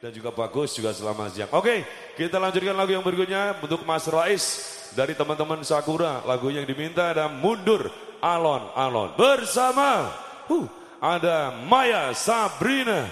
dan juga bagus juga selamat siang. Oke, kita lanjutkan lagu yang berikutnya untuk Mas Rais dari teman-teman Sakura. Lagu yang diminta ada Mundur Alon Alon bersama uh, ada Maya Sabrina.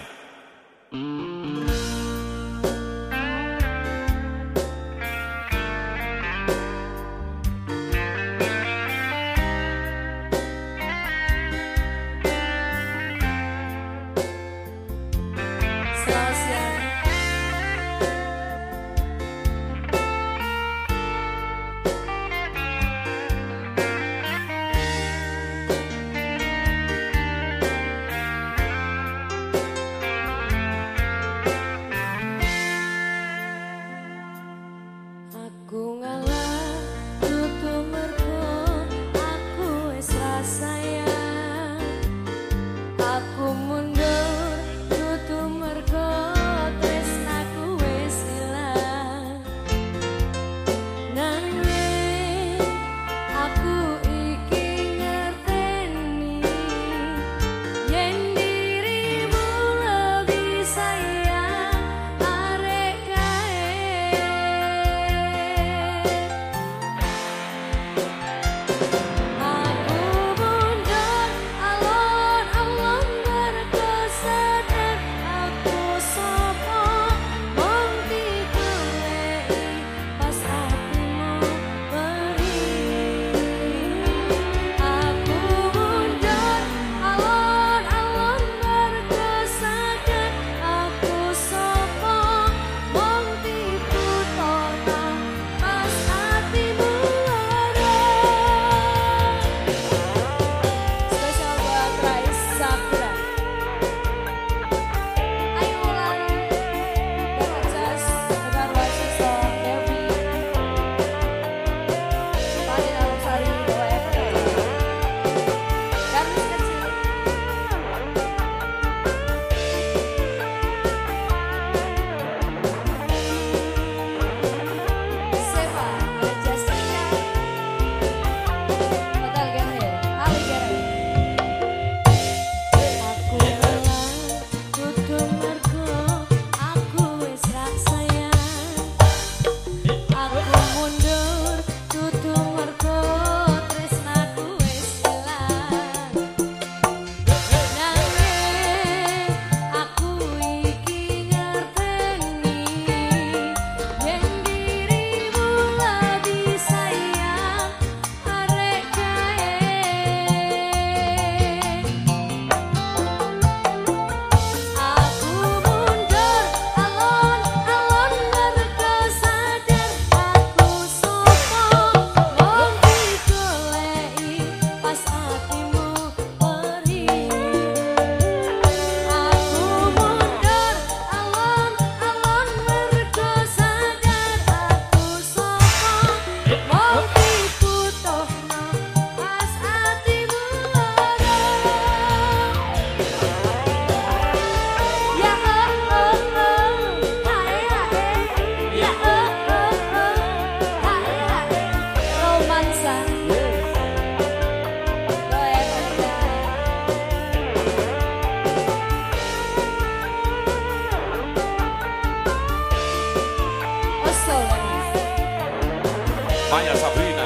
Maya Sabrina.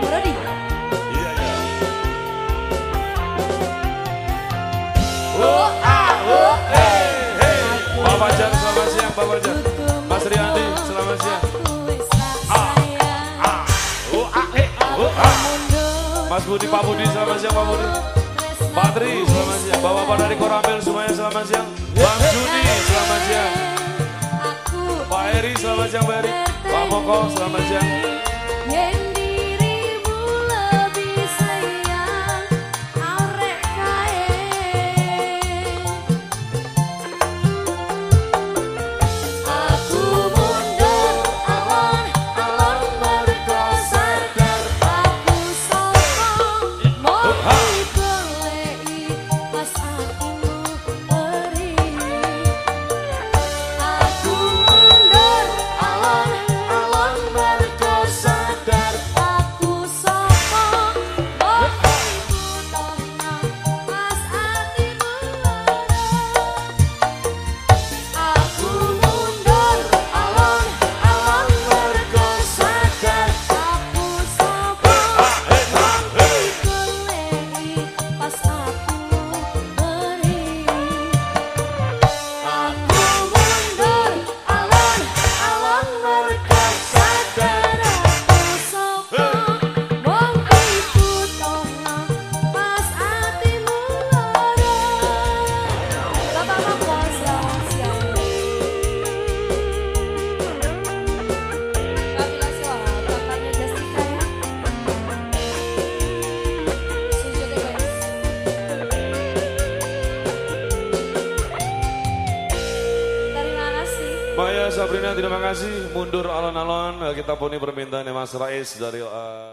Om Rodi. Iya, iya. Oh, ah, oh, hey, hey. Pak Fajar, selamat siang, Pak Fajar. Mas selamat siang. Ah, oh, ah, eh, oh, ah. Mas Budi, Pak Budi, selamat siang, Pak Budi. Pak Tri, selamat siang. Bapak-bapak dari Koramil semuanya selamat siang. Bang Juni, selamat siang. Selamat siang, Pak Eri. Pak Moko, selamat siang. Sabrina terima kasih. Mundur alon-alon. Kita puni permintaan Mas Rais dari uh...